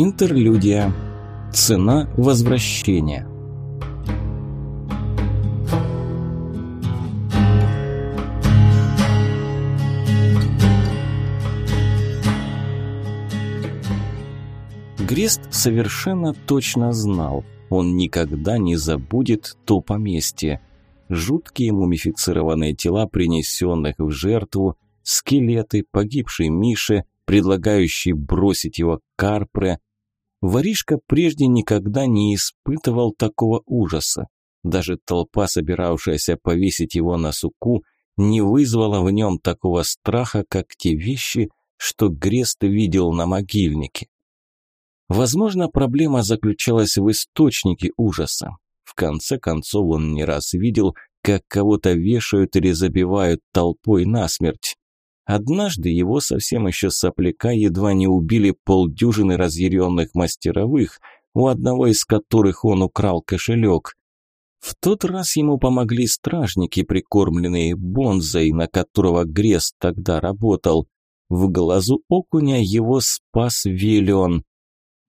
Интерлюдия. Цена возвращения. Грест совершенно точно знал, он никогда не забудет то поместье. Жуткие мумифицированные тела, принесенных в жертву, скелеты, погибший Мише, предлагающий бросить его Карпре. Воришка прежде никогда не испытывал такого ужаса. Даже толпа, собиравшаяся повесить его на суку, не вызвала в нем такого страха, как те вещи, что Грест видел на могильнике. Возможно, проблема заключалась в источнике ужаса. В конце концов, он не раз видел, как кого-то вешают или забивают толпой насмерть. Однажды его совсем еще сопляка едва не убили полдюжины разъяренных мастеровых, у одного из которых он украл кошелек. В тот раз ему помогли стражники, прикормленные бонзой, на которого Грес тогда работал. В глазу окуня его спас Виллион.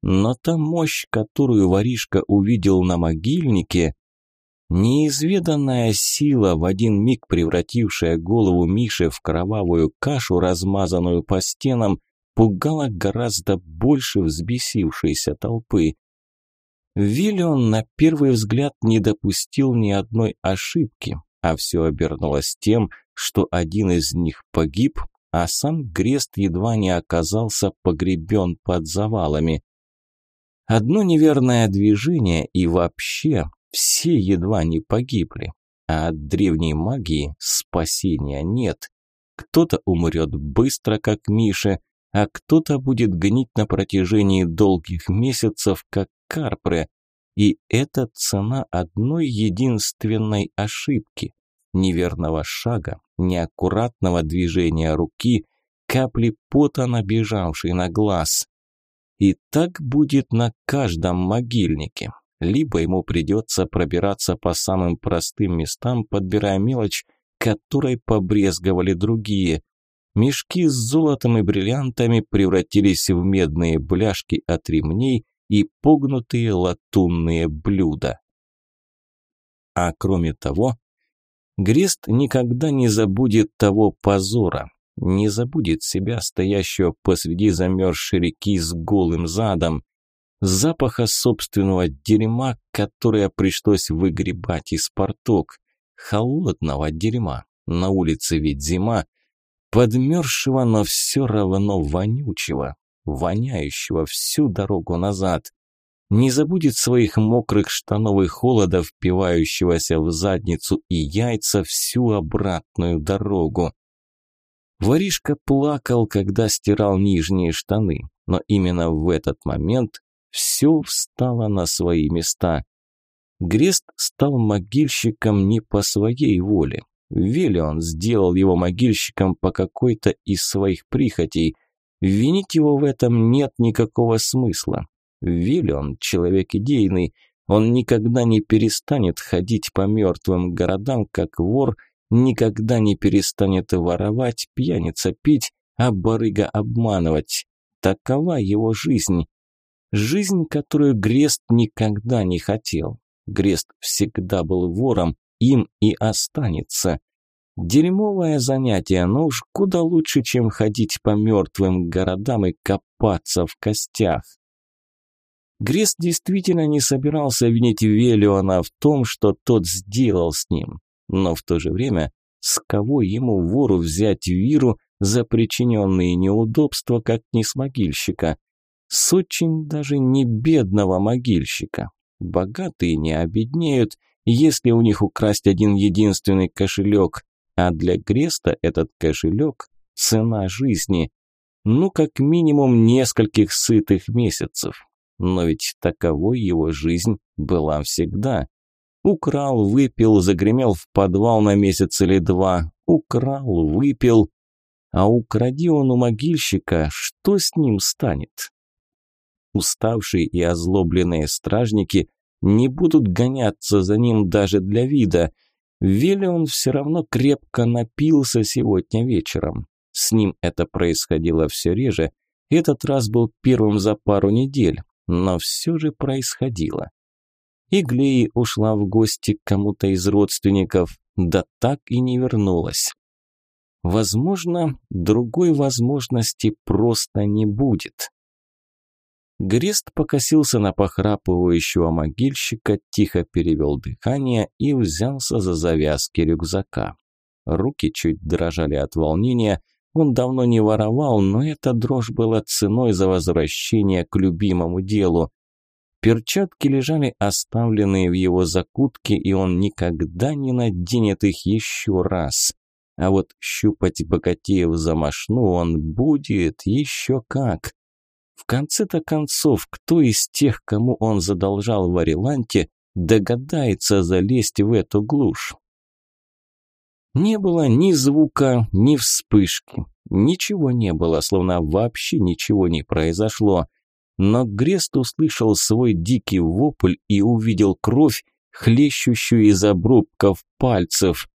Но та мощь, которую воришка увидел на могильнике, неизведанная сила, в один миг превратившая голову Миши в кровавую кашу, размазанную по стенам, пугала гораздо больше взбесившейся толпы. Виллион на первый взгляд не допустил ни одной ошибки, а все обернулось тем, что один из них погиб, а сам Грест едва не оказался погребен под завалами. Одно неверное движение и вообще все едва не погибли. А от древней магии спасения нет. Кто-то умрет быстро, как Миша, а кто-то будет гнить на протяжении долгих месяцев, как Карпре. И это цена одной единственной ошибки, неверного шага, неаккуратного движения руки, капли пота, набежавшей на глаз. И так будет на каждом могильнике. Либо ему придется пробираться по самым простым местам, подбирая мелочь, которой побрезговали другие. Мешки с золотом и бриллиантами превратились в медные бляшки от ремней и погнутые латунные блюда. А кроме того, Грест никогда не забудет того позора, не забудет себя, стоящего посреди замерзшей реки с голым задом, запаха собственного дерьма, которое пришлось выгребать из порток, холодного дерьма, на улице ведь зима, подмерзшего, но все равно вонючего, воняющего всю дорогу назад. Не забудет своих мокрых штанов и холода, впивающегося в задницу и яйца всю обратную дорогу. Воришка плакал, когда стирал нижние штаны, но именно в этот момент все встало на свои места. Грест стал могильщиком не по своей воле. Велион сделал его могильщиком по какой-то из своих прихотей. Винить его в этом нет никакого смысла. Велион – человек идейный, он никогда не перестанет ходить по мертвым городам, как вор – никогда не перестанет воровать, пьяница пить, а барыга обманывать. Такова его жизнь. Жизнь, которую Грест никогда не хотел. Грест всегда был вором, им и останется. Дерьмовое занятие, но уж куда лучше, чем ходить по мертвым городам и копаться в костях. Грест действительно не собирался винить Велиона в том, что тот сделал с ним. Но в то же время, с кого ему вору взять виру за причиненные неудобства, как не с могильщика? С очень даже не бедного могильщика. Богатые не обеднеют, если у них украсть один единственный кошелек, а для Греста этот кошелек – цена жизни. Ну, как минимум нескольких сытых месяцев. Но ведь таковой его жизнь была всегда. Украл, выпил, загремел в подвал на месяц или два. Украл, выпил. А укради он у могильщика, что с ним станет? Уставшие и озлобленные стражники не будут гоняться за ним даже для вида. Вели он все равно крепко напился сегодня вечером. С ним это происходило все реже, Этот раз был первым за пару недель, но все же происходило. Иглеи ушла в гости к кому-то из родственников, да так и не вернулась. Возможно, другой возможности просто не будет. Грест покосился на похрапывающего могильщика, тихо перевел дыхание и взялся за завязки рюкзака. Руки чуть дрожали от волнения. Он давно не воровал, но эта дрожь была ценой за возвращение к любимому делу. Перчатки лежали оставленные в его закутке, и он никогда не наденет их еще раз. А вот щупать богатеев за мошну он будет еще как. Конце-то концов, кто из тех, кому он задолжал в Ариланте, догадается залезть в эту глушь? Не было ни звука, ни вспышки. Ничего не было, словно вообще ничего не произошло. Но Грест услышал свой дикий вопль и увидел кровь, хлещущую из обрубков пальцев.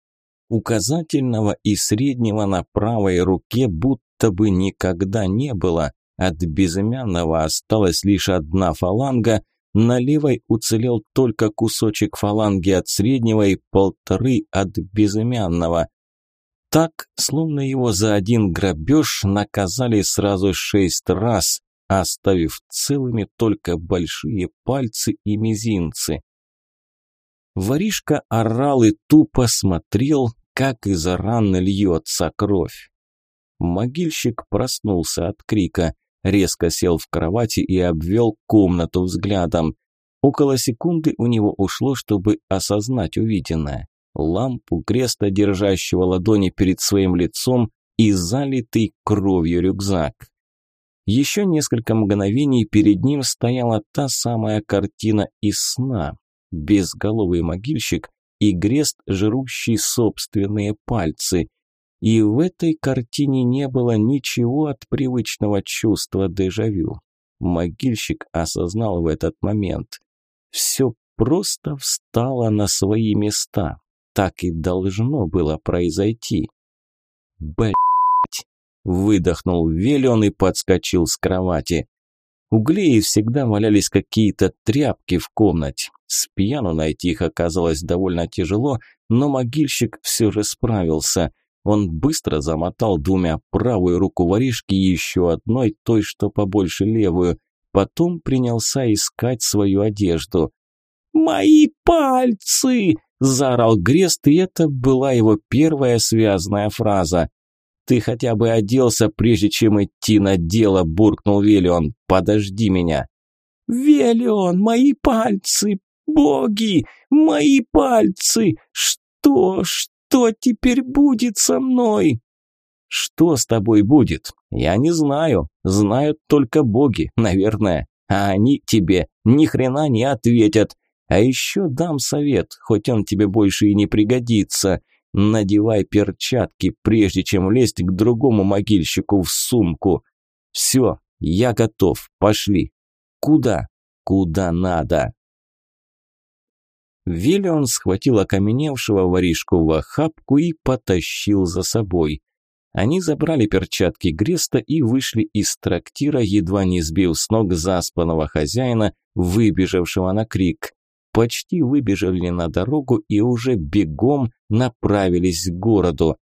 Указательного и среднего на правой руке будто бы никогда не было. От безымянного осталась лишь одна фаланга, на левой уцелел только кусочек фаланги от среднего и полторы от безымянного. Так, словно его за один грабеж наказали сразу шесть раз, оставив целыми только большие пальцы и мизинцы. Воришка орал и тупо смотрел, как из раны льется кровь. Могильщик проснулся от крика резко сел в кровати и обвел комнату взглядом. Около секунды у него ушло, чтобы осознать увиденное. Лампу, креста, держащего ладони перед своим лицом и залитый кровью рюкзак. Еще несколько мгновений перед ним стояла та самая картина из сна. Безголовый могильщик и грест, жрущий собственные пальцы – и в этой картине не было ничего от привычного чувства дежавю. Могильщик осознал в этот момент. Все просто встало на свои места. Так и должно было произойти. Блять! Выдохнул Велион и подскочил с кровати. У Глеи всегда валялись какие-то тряпки в комнате. С пьяну найти их оказалось довольно тяжело, но могильщик все же справился. Он быстро замотал двумя правую руку воришки и еще одной, той, что побольше левую. Потом принялся искать свою одежду. «Мои пальцы!» – заорал Грест, и это была его первая связанная фраза. «Ты хотя бы оделся, прежде чем идти на дело», – буркнул Велион. «Подожди меня». «Велион, мои пальцы! Боги! Мои пальцы! Что, что?» Что теперь будет со мной?» «Что с тобой будет? Я не знаю. Знают только боги, наверное. А они тебе ни хрена не ответят. А еще дам совет, хоть он тебе больше и не пригодится. Надевай перчатки, прежде чем лезть к другому могильщику в сумку. Все, я готов, пошли. Куда? Куда надо?» Виллион схватил окаменевшего воришку в охапку и потащил за собой. Они забрали перчатки Греста и вышли из трактира, едва не сбив с ног заспанного хозяина, выбежавшего на крик. Почти выбежали на дорогу и уже бегом направились к городу.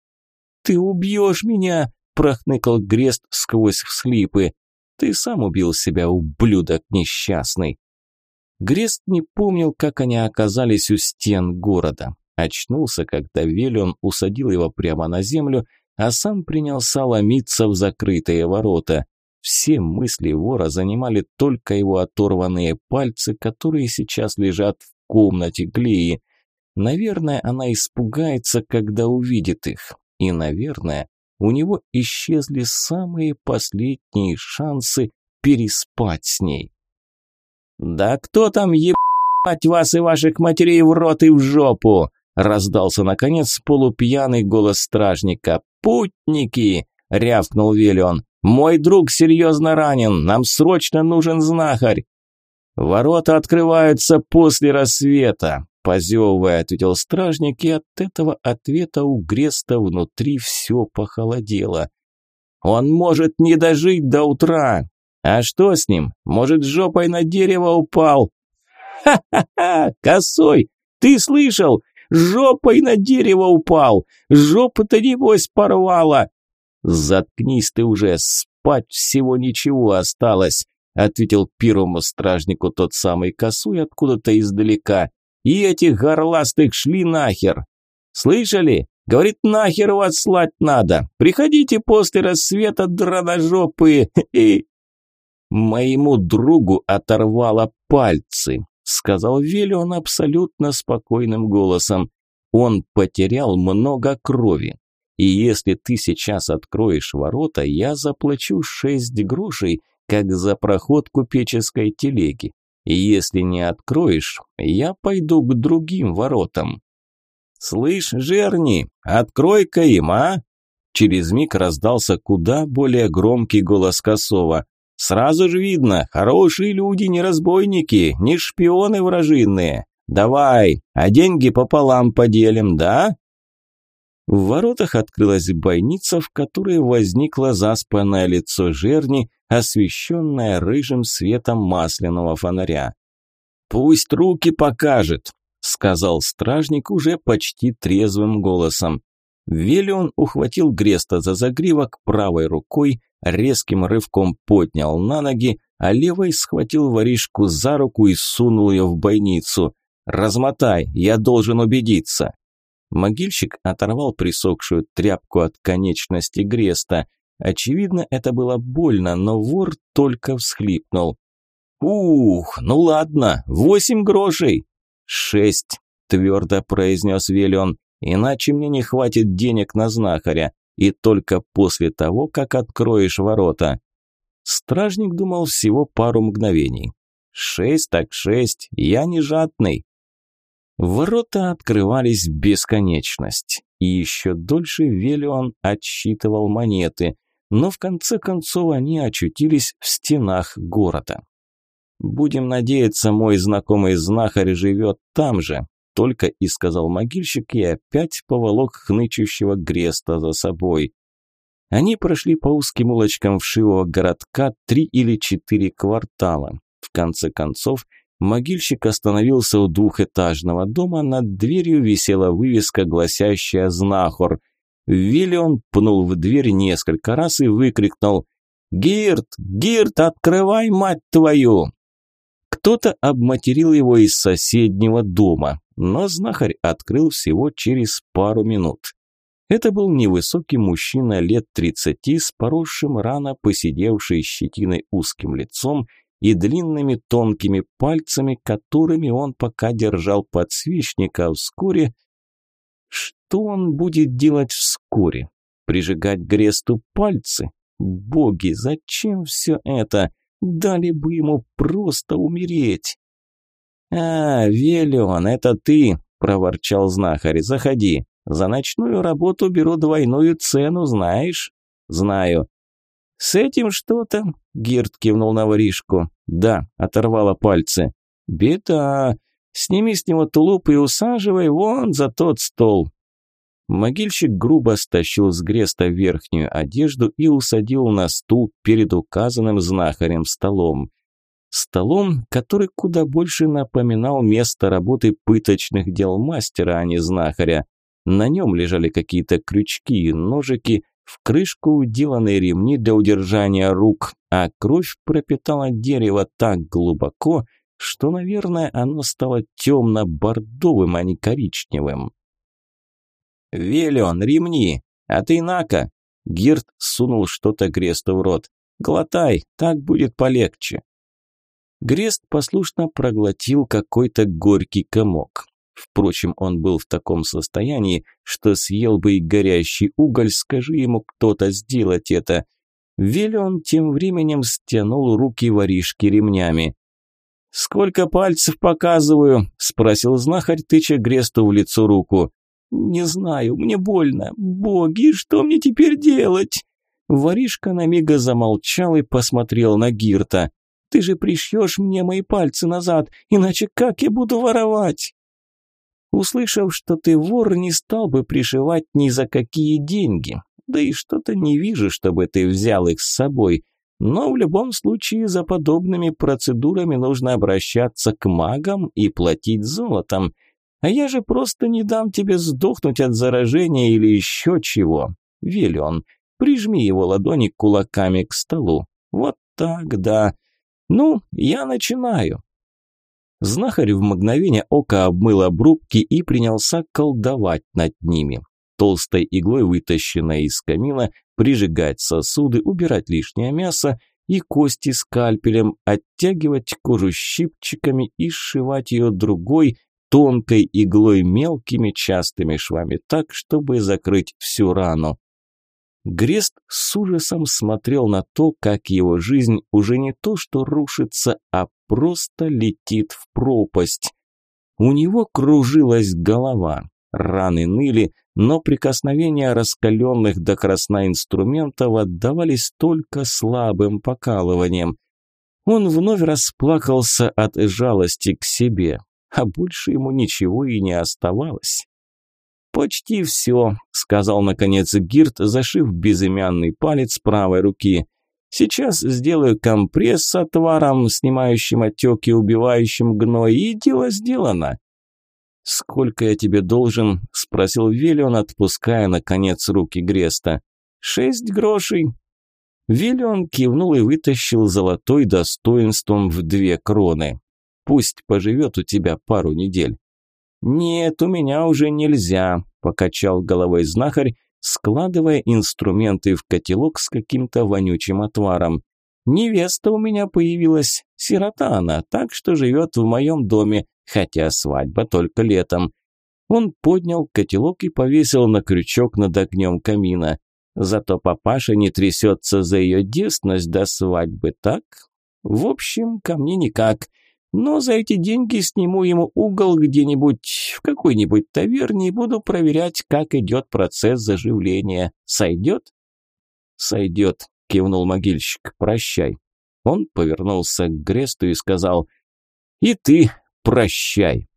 «Ты убьешь меня!» – прохныкал Грест сквозь всхлипы. «Ты сам убил себя, ублюдок несчастный!» Грест не помнил, как они оказались у стен города. Очнулся, когда Велион усадил его прямо на землю, а сам принялся ломиться в закрытые ворота. Все мысли вора занимали только его оторванные пальцы, которые сейчас лежат в комнате Глеи. Наверное, она испугается, когда увидит их. И, наверное, у него исчезли самые последние шансы переспать с ней. «Да кто там ебать вас и ваших матерей в рот и в жопу?» Раздался, наконец, полупьяный голос стражника. «Путники!» – рявкнул Велион. «Мой друг серьезно ранен, нам срочно нужен знахарь!» «Ворота открываются после рассвета», – позевывая, ответил стражник, и от этого ответа у Греста внутри все похолодело. Он может не дожить до утра. А что с ним? Может, жопой на дерево упал? Ха-ха-ха, косой, ты слышал? Жопой на дерево упал. Жопу-то небось порвала. Заткнись ты уже, спать всего ничего осталось, ответил первому стражнику тот самый косой откуда-то издалека. И этих горластых шли нахер. Слышали? Говорит, нахер вас слать надо. Приходите после рассвета, драножопые. И... Моему другу оторвало пальцы, сказал Велион абсолютно спокойным голосом. Он потерял много крови. И если ты сейчас откроешь ворота, я заплачу шесть грошей, как за проход купеческой телеги. И если не откроешь, я пойду к другим воротам. «Слышь, Жерни, открой-ка им, а!» Через миг раздался куда более громкий голос Косова. «Сразу же видно, хорошие люди, не разбойники, не шпионы вражинные. Давай, а деньги пополам поделим, да?» В воротах открылась бойница, в которой возникло заспанное лицо Жерни, освещенное рыжим светом масляного фонаря. «Пусть руки покажет», – сказал стражник уже почти трезвым голосом. Велион ухватил Греста за загривок правой рукой, резким рывком поднял на ноги, а левой схватил воришку за руку и сунул ее в бойницу. «Размотай, я должен убедиться». Могильщик оторвал присохшую тряпку от конечности Греста. Очевидно, это было больно, но вор только всхлипнул. «Ух, ну ладно, восемь грошей!» «Шесть», – твердо произнес Велион, – «иначе мне не хватит денег на знахаря, и только после того, как откроешь ворота». Стражник думал всего пару мгновений. «Шесть так шесть, я не жадный». Ворота открывались бесконечность, и еще дольше Велион отсчитывал монеты, но в конце концов они очутились в стенах города. «Будем надеяться, мой знакомый знахарь живет там же», только и сказал могильщик и опять поволок хнычущего Греста за собой. Они прошли по узким улочкам вшивого городка три или четыре квартала. В конце концов, могильщик остановился у двухэтажного дома, над дверью висела вывеска, гласящая «Знахор». Виллион пнул в дверь несколько раз и выкрикнул «Гирт! Гирт, открывай, мать твою!» Кто-то обматерил его из соседнего дома, но знахарь открыл всего через пару минут. Это был невысокий мужчина лет тридцати с поросшим рано посидевшей щетиной узким лицом и длинными тонкими пальцами, которыми он пока держал подсвечник, а вскоре... Что он будет делать вскоре? Прижигать Гресту пальцы? Боги, зачем все это? Дали бы ему просто умереть. «А, Велион, это ты!» – проворчал знахарь. «Заходи. За ночную работу беру двойную цену, знаешь?» «Знаю». «С этим что-то?» – Гирт кивнул на воришку. «Да», – оторвала пальцы. «Беда. Сними с него тулуп и усаживай вон за тот стол. Могильщик грубо стащил с Греста верхнюю одежду и усадил на стул перед указанным знахарем столом. Столом, который куда больше напоминал место работы пыточных дел мастера, а не знахаря. На нем лежали какие-то крючки и ножики, в крышку уделанные ремни для удержания рук, а кровь пропитала дерево так глубоко, что, наверное, оно стало темно-бордовым, а не коричневым. «Велион, ремни! А ты нака!» Гирт сунул что-то Гресту в рот. «Глотай, так будет полегче». Грест послушно проглотил какой-то горький комок. Впрочем, он был в таком состоянии, что съел бы и горящий уголь, скажи ему кто-то сделать это. Велион тем временем стянул руки воришки ремнями. «Сколько пальцев показываю?» – спросил знахарь, тыча Гресту в лицо руку. «Не знаю, мне больно. Боги, что мне теперь делать?» Воришка на мига замолчал и посмотрел на Гирта. «Ты же пришьешь мне мои пальцы назад, иначе как я буду воровать?» Услышав, что ты вор, не стал бы пришивать ни за какие деньги. Да и что-то не вижу, чтобы ты взял их с собой. Но в любом случае за подобными процедурами нужно обращаться к магам и платить золотом. А я же просто не дам тебе сдохнуть от заражения или еще чего. Велен, прижми его ладони кулаками к столу. Вот так, да. Ну, я начинаю. Знахарь в мгновение ока обмыл обрубки и принялся колдовать над ними. Толстой иглой, вытащенной из камина, прижигать сосуды, убирать лишнее мясо и кости скальпелем, оттягивать кожу щипчиками и сшивать ее другой, тонкой иглой мелкими частыми швами так, чтобы закрыть всю рану. Грест с ужасом смотрел на то, как его жизнь уже не то что рушится, а просто летит в пропасть. У него кружилась голова, раны ныли, но прикосновения раскаленных до красна инструментов отдавались только слабым покалыванием. Он вновь расплакался от жалости к себе, а больше ему ничего и не оставалось. «Почти все», – сказал наконец Гирт, зашив безымянный палец правой руки. «Сейчас сделаю компресс с отваром, снимающим отеки, убивающим гной, и дело сделано». «Сколько я тебе должен?» – спросил Велион, отпуская, наконец, руки Греста. «Шесть грошей». Велион кивнул и вытащил золотой достоинством в две кроны. «Пусть поживет у тебя пару недель». «Нет, у меня уже нельзя», – покачал головой знахарь, складывая инструменты в котелок с каким-то вонючим отваром. «Невеста у меня появилась, сирота она, так что живет в моем доме, хотя свадьба только летом». Он поднял котелок и повесил на крючок над огнем камина. Зато папаша не трясется за ее девственность до свадьбы, так? В общем, ко мне никак. Но за эти деньги сниму ему угол где-нибудь в какой-нибудь таверне и буду проверять, как идет процесс заживления. Сойдет? Сойдет, кивнул могильщик. Прощай. Он повернулся к Гресту и сказал, и ты прощай.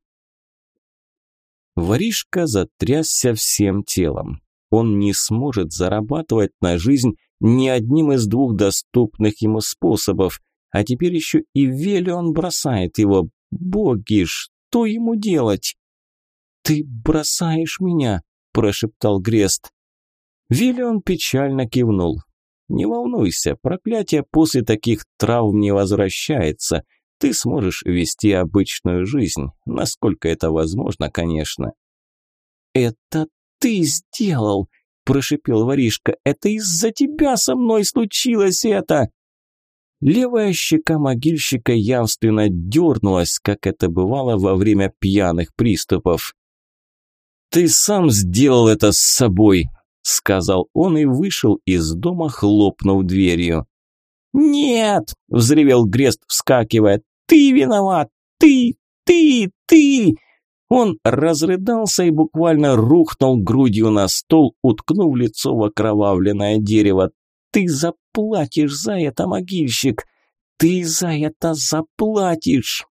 Воришка затрясся всем телом. Он не сможет зарабатывать на жизнь ни одним из двух доступных ему способов – а теперь еще и Велион бросает его. Боги, что ему делать? «Ты бросаешь меня», – прошептал Грест. Велион печально кивнул. «Не волнуйся, проклятие после таких травм не возвращается. Ты сможешь вести обычную жизнь, насколько это возможно, конечно». «Это ты сделал!» – прошипел воришка. «Это из-за тебя со мной случилось это!» Левая щека могильщика явственно дернулась, как это бывало во время пьяных приступов. «Ты сам сделал это с собой», – сказал он и вышел из дома, хлопнув дверью. «Нет!» – взревел Грест, вскакивая. «Ты виноват! Ты! Ты! Ты!» Он разрыдался и буквально рухнул грудью на стол, уткнув лицо в окровавленное дерево. Ты заплатишь за это, могильщик! Ты за это заплатишь!»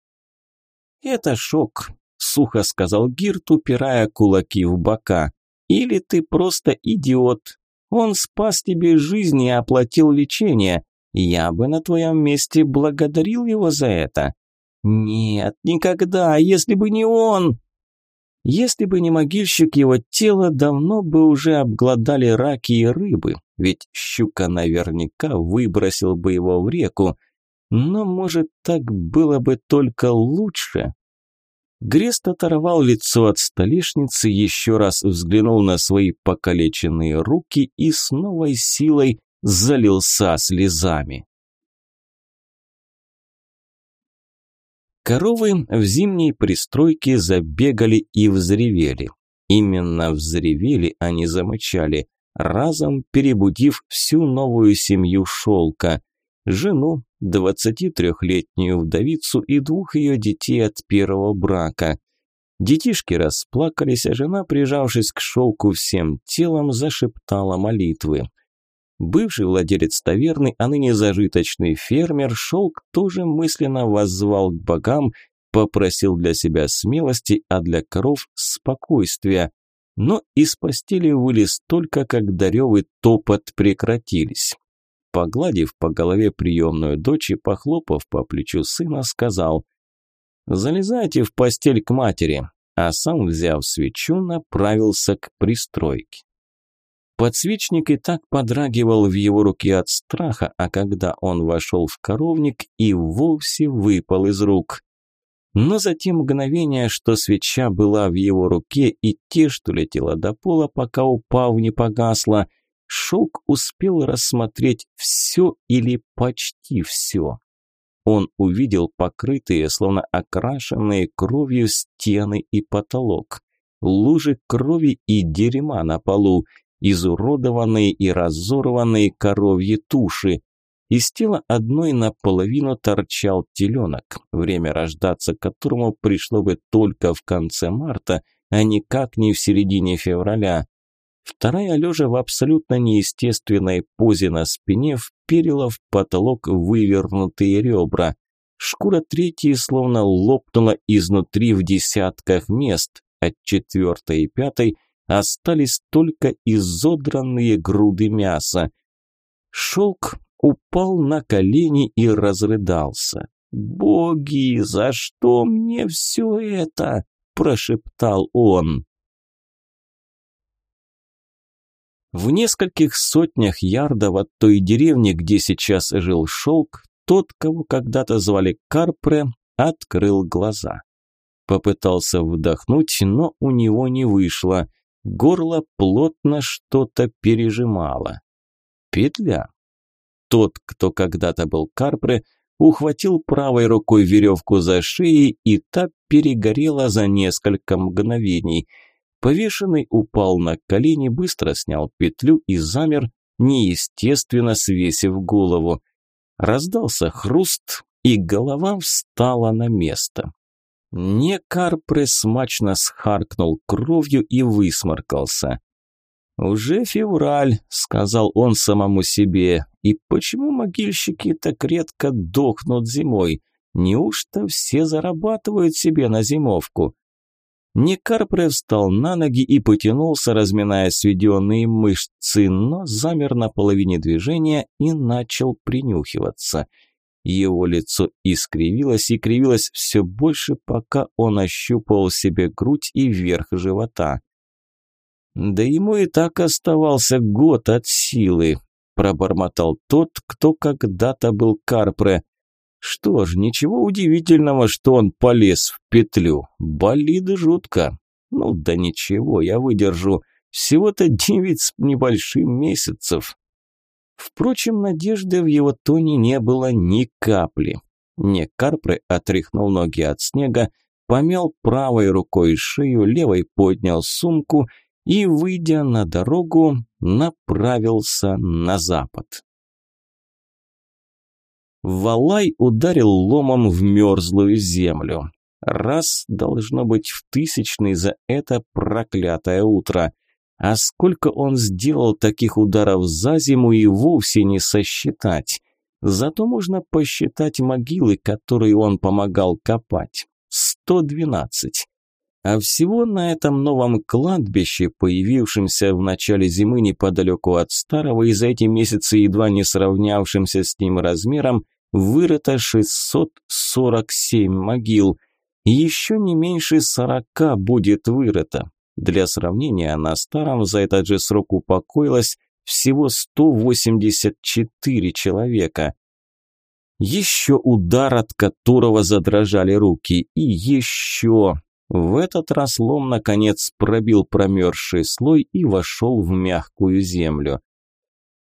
«Это шок», – сухо сказал Гирт, упирая кулаки в бока. «Или ты просто идиот. Он спас тебе жизнь и оплатил лечение. Я бы на твоем месте благодарил его за это». «Нет, никогда, если бы не он!» Если бы не могильщик, его тело давно бы уже обглодали раки и рыбы, ведь щука наверняка выбросил бы его в реку. Но, может, так было бы только лучше? Грест оторвал лицо от столешницы, еще раз взглянул на свои покалеченные руки и с новой силой залился слезами. Коровы в зимней пристройке забегали и взревели. Именно взревели, а не замычали, разом перебудив всю новую семью шелка. Жену, 23-летнюю вдовицу и двух ее детей от первого брака. Детишки расплакались, а жена, прижавшись к шелку всем телом, зашептала молитвы. Бывший владелец таверны, а ныне зажиточный фермер, шелк тоже мысленно воззвал к богам, попросил для себя смелости, а для коров спокойствия. Но из постели вылез только, когда рев и топот прекратились. Погладив по голове приемную дочь и похлопав по плечу сына, сказал «Залезайте в постель к матери», а сам, взяв свечу, направился к пристройке. Подсвечник и так подрагивал в его руке от страха, а когда он вошел в коровник и вовсе выпал из рук. Но за те мгновения, что свеча была в его руке, и те, что летела до пола, пока упав не погасла, Шелк успел рассмотреть все или почти все. Он увидел покрытые, словно окрашенные кровью стены и потолок, лужи крови и дерьма на полу, изуродованные и разорванные коровьи туши. Из тела одной наполовину торчал теленок, время рождаться которому пришло бы только в конце марта, а никак не в середине февраля. Вторая, лежа в абсолютно неестественной позе на спине, вперила в потолок вывернутые ребра. Шкура третьей словно лопнула изнутри в десятках мест, от четвертой и пятой – остались только изодранные груды мяса. Шелк упал на колени и разрыдался. «Боги, за что мне все это?» – прошептал он. В нескольких сотнях ярдов от той деревни, где сейчас жил Шелк, тот, кого когда-то звали Карпре, открыл глаза. Попытался вдохнуть, но у него не вышло. Горло плотно что-то пережимало. Петля. Тот, кто когда-то был Карпре, ухватил правой рукой веревку за шеей, и та перегорела за несколько мгновений. Повешенный упал на колени, быстро снял петлю и замер, неестественно свесив голову. Раздался хруст, и голова встала на место. Некарпре смачно схаркнул кровью и высморкался. «Уже февраль», – сказал он самому себе, – «и почему могильщики так редко дохнут зимой? Неужто все зарабатывают себе на зимовку?» Некарпре встал на ноги и потянулся, разминая сведенные мышцы, но замер на половине движения и начал принюхиваться – его лицо искривилось и кривилось все больше, пока он ощупал себе грудь и верх живота. «Да ему и так оставался год от силы», – пробормотал тот, кто когда-то был Карпре. «Что ж, ничего удивительного, что он полез в петлю. Болит жутко. Ну да ничего, я выдержу. Всего-то девять с небольшим месяцев». Впрочем, надежды в его тоне не было ни капли. Не Карпре отряхнул ноги от снега, помял правой рукой шею, левой поднял сумку и, выйдя на дорогу, направился на запад. Валай ударил ломом в мерзлую землю. Раз, должно быть, в тысячный за это проклятое утро – а сколько он сделал таких ударов за зиму и вовсе не сосчитать. Зато можно посчитать могилы, которые он помогал копать. 112. А всего на этом новом кладбище, появившемся в начале зимы неподалеку от старого и за эти месяцы едва не сравнявшимся с ним размером, вырыто 647 могил. Еще не меньше 40 будет вырыто. Для сравнения, на старом за этот же срок упокоилось всего 184 человека. Еще удар, от которого задрожали руки, и еще. В этот раз лом, наконец, пробил промерзший слой и вошел в мягкую землю.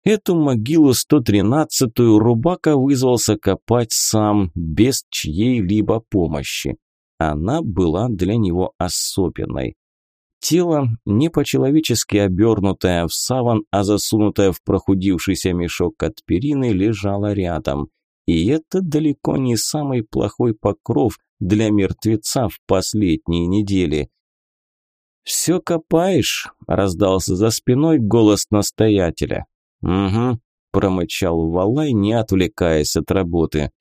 Эту могилу 113-ю Рубака вызвался копать сам, без чьей-либо помощи. Она была для него особенной. Тело, не по-человечески обернутое в саван, а засунутое в прохудившийся мешок от перины, лежало рядом. И это далеко не самый плохой покров для мертвеца в последние недели. «Все копаешь?» – раздался за спиной голос настоятеля. «Угу», – промычал Валай, не отвлекаясь от работы.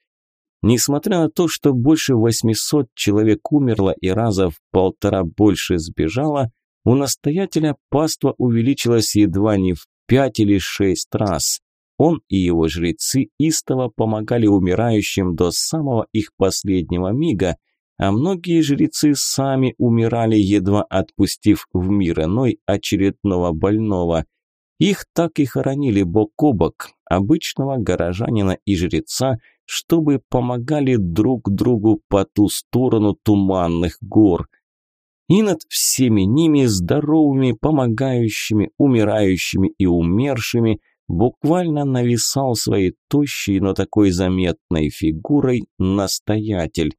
Несмотря на то, что больше 800 человек умерло и раза в полтора больше сбежало, у настоятеля паства увеличилась едва не в пять или шесть раз. Он и его жрецы истово помогали умирающим до самого их последнего мига, а многие жрецы сами умирали, едва отпустив в мир иной очередного больного. Их так и хоронили бок о бок, обычного горожанина и жреца, чтобы помогали друг другу по ту сторону туманных гор. И над всеми ними здоровыми, помогающими, умирающими и умершими буквально нависал своей тощей, но такой заметной фигурой настоятель.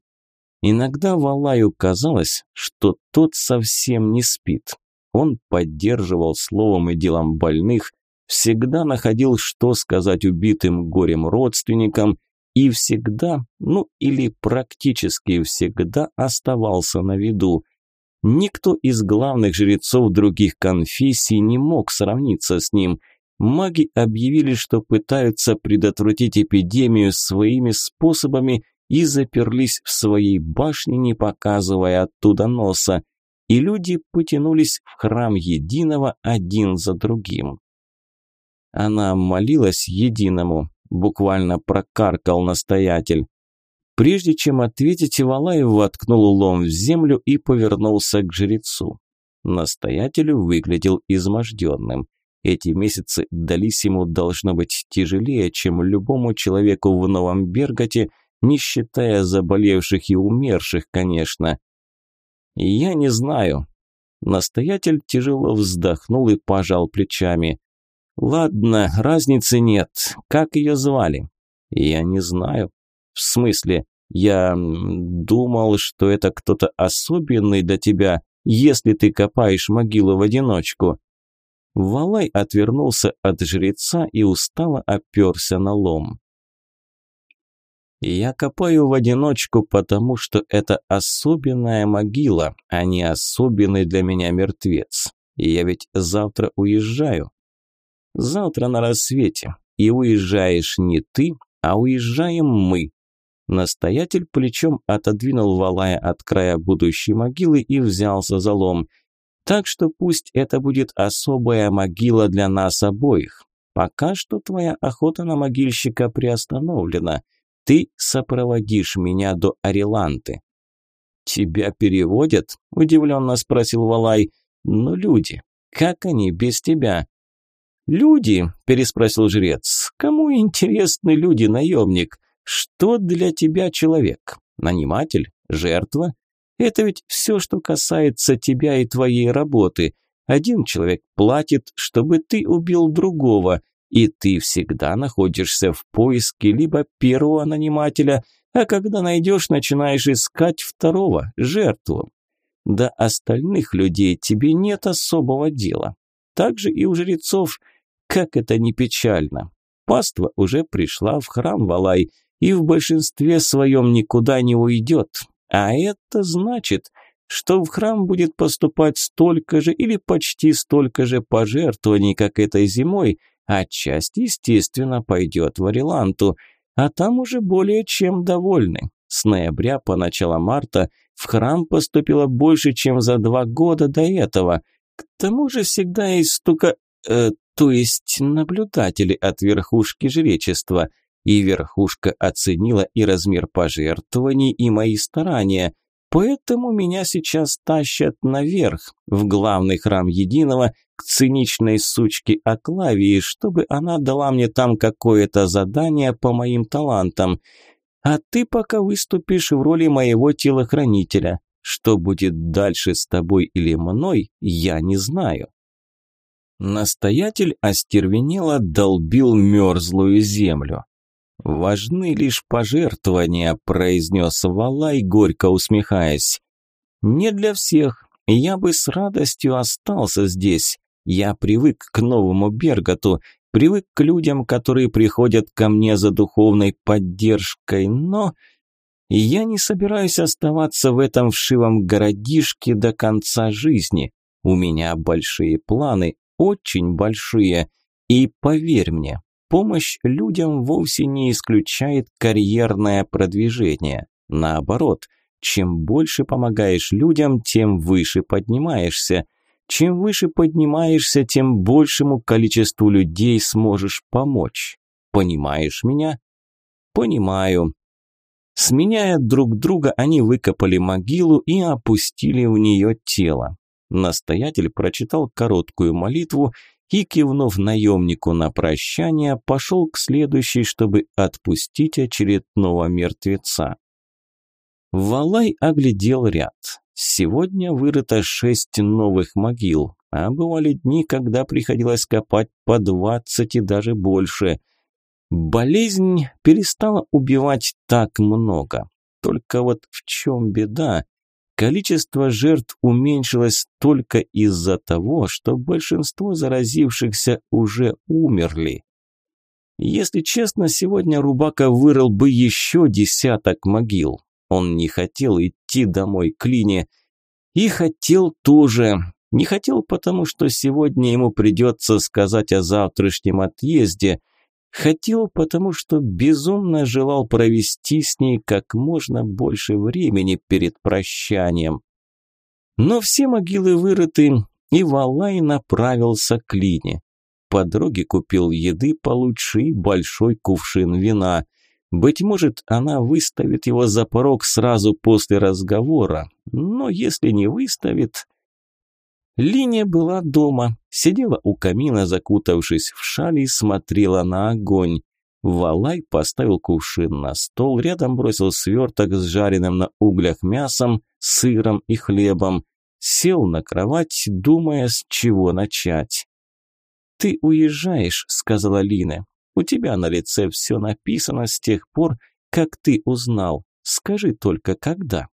Иногда Валаю казалось, что тот совсем не спит. Он поддерживал словом и делом больных, всегда находил, что сказать убитым горем родственникам и всегда, ну или практически всегда оставался на виду. Никто из главных жрецов других конфессий не мог сравниться с ним. Маги объявили, что пытаются предотвратить эпидемию своими способами и заперлись в своей башне, не показывая оттуда носа, и люди потянулись в храм единого один за другим. Она молилась единому, буквально прокаркал настоятель. Прежде чем ответить, Ивалаев воткнул лом в землю и повернулся к жрецу. Настоятелю выглядел изможденным. Эти месяцы дались ему должно быть тяжелее, чем любому человеку в Новом Берготе – не считая заболевших и умерших, конечно. Я не знаю. Настоятель тяжело вздохнул и пожал плечами. Ладно, разницы нет. Как ее звали? Я не знаю. В смысле, я думал, что это кто-то особенный для тебя, если ты копаешь могилу в одиночку. Валай отвернулся от жреца и устало оперся на лом. Я копаю в одиночку, потому что это особенная могила, а не особенный для меня мертвец. Я ведь завтра уезжаю. Завтра на рассвете. И уезжаешь не ты, а уезжаем мы. Настоятель плечом отодвинул Валая от края будущей могилы и взялся за лом. Так что пусть это будет особая могила для нас обоих. Пока что твоя охота на могильщика приостановлена – ты сопроводишь меня до Ариланты». «Тебя переводят?» – удивленно спросил Валай. «Ну, люди, как они без тебя?» «Люди?» – переспросил жрец. «Кому интересны люди, наемник? Что для тебя человек? Наниматель? Жертва? Это ведь все, что касается тебя и твоей работы. Один человек платит, чтобы ты убил другого, и ты всегда находишься в поиске либо первого нанимателя, а когда найдешь, начинаешь искать второго, жертву. До остальных людей тебе нет особого дела. Так же и у жрецов, как это не печально. Паства уже пришла в храм Валай и в большинстве своем никуда не уйдет. А это значит, что в храм будет поступать столько же или почти столько же пожертвований, как этой зимой – а часть, естественно, пойдет в Ариланту, а там уже более чем довольны. С ноября по начало марта в храм поступило больше, чем за два года до этого. К тому же всегда есть стука... Э, то есть наблюдатели от верхушки жречества. И верхушка оценила и размер пожертвований, и мои старания – Поэтому меня сейчас тащат наверх, в главный храм Единого, к циничной сучке Аклавии, чтобы она дала мне там какое-то задание по моим талантам. А ты пока выступишь в роли моего телохранителя. Что будет дальше с тобой или мной, я не знаю. Настоятель остервенело долбил мерзлую землю. «Важны лишь пожертвования», – произнес Валай, горько усмехаясь. «Не для всех. Я бы с радостью остался здесь. Я привык к новому Берготу, привык к людям, которые приходят ко мне за духовной поддержкой, но...» Я не собираюсь оставаться в этом вшивом городишке до конца жизни. У меня большие планы, очень большие. И поверь мне, Помощь людям вовсе не исключает карьерное продвижение. Наоборот, чем больше помогаешь людям, тем выше поднимаешься. Чем выше поднимаешься, тем большему количеству людей сможешь помочь. Понимаешь меня? Понимаю. Сменяя друг друга, они выкопали могилу и опустили в нее тело. Настоятель прочитал короткую молитву и, кивнув наемнику на прощание, пошел к следующей, чтобы отпустить очередного мертвеца. Валай оглядел ряд. Сегодня вырыто шесть новых могил, а бывали дни, когда приходилось копать по двадцать и даже больше. Болезнь перестала убивать так много. Только вот в чем беда? Количество жертв уменьшилось только из-за того, что большинство заразившихся уже умерли. Если честно, сегодня Рубака вырыл бы еще десяток могил. Он не хотел идти домой к Лине. И хотел тоже. Не хотел, потому что сегодня ему придется сказать о завтрашнем отъезде – Хотел, потому что безумно желал провести с ней как можно больше времени перед прощанием. Но все могилы вырыты, и Валай направился к Лине. По дороге купил еды получше и большой кувшин вина. Быть может, она выставит его за порог сразу после разговора, но если не выставит, Линия была дома, сидела у камина, закутавшись в шаль и смотрела на огонь. Валай поставил кувшин на стол, рядом бросил сверток с жареным на углях мясом, сыром и хлебом. Сел на кровать, думая, с чего начать. «Ты уезжаешь», — сказала Лина. «У тебя на лице все написано с тех пор, как ты узнал. Скажи только, когда?»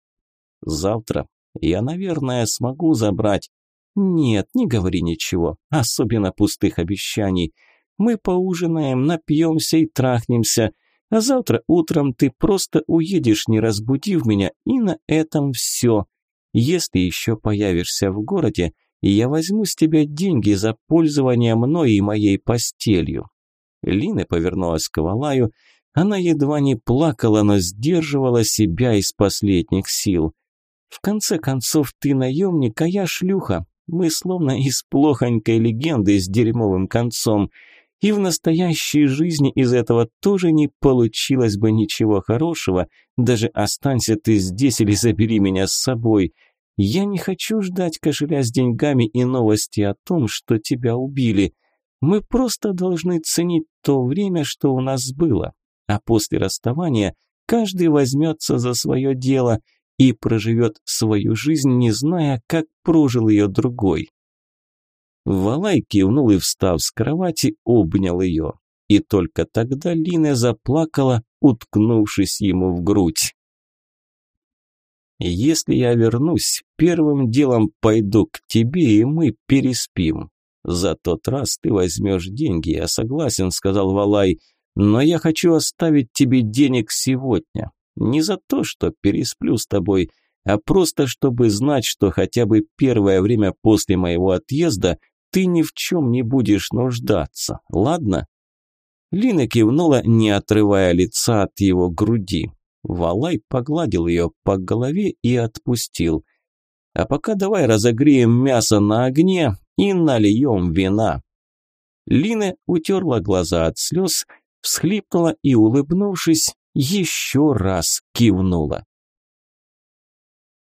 «Завтра. Я, наверное, смогу забрать. «Нет, не говори ничего, особенно пустых обещаний. Мы поужинаем, напьемся и трахнемся, а завтра утром ты просто уедешь, не разбудив меня, и на этом все. Если еще появишься в городе, я возьму с тебя деньги за пользование мной и моей постелью». Лина повернулась к Валаю, она едва не плакала, но сдерживала себя из последних сил. «В конце концов, ты наемник, а я шлюха. Мы словно из плохонькой легенды с дерьмовым концом. И в настоящей жизни из этого тоже не получилось бы ничего хорошего, даже останься ты здесь или забери меня с собой. Я не хочу ждать кошеля с деньгами и новости о том, что тебя убили. Мы просто должны ценить то время, что у нас было. А после расставания каждый возьмется за свое дело – и проживет свою жизнь, не зная, как прожил ее другой. Валай кивнул и, встав с кровати, обнял ее. И только тогда Лина заплакала, уткнувшись ему в грудь. «Если я вернусь, первым делом пойду к тебе, и мы переспим. За тот раз ты возьмешь деньги, я согласен», — сказал Валай, «но я хочу оставить тебе денег сегодня. Не за то, что пересплю с тобой, а просто чтобы знать, что хотя бы первое время после моего отъезда ты ни в чем не будешь нуждаться, ладно?» Лина кивнула, не отрывая лица от его груди. Валай погладил ее по голове и отпустил. «А пока давай разогреем мясо на огне и нальем вина». Лина утерла глаза от слез, всхлипнула и, улыбнувшись, еще раз кивнула.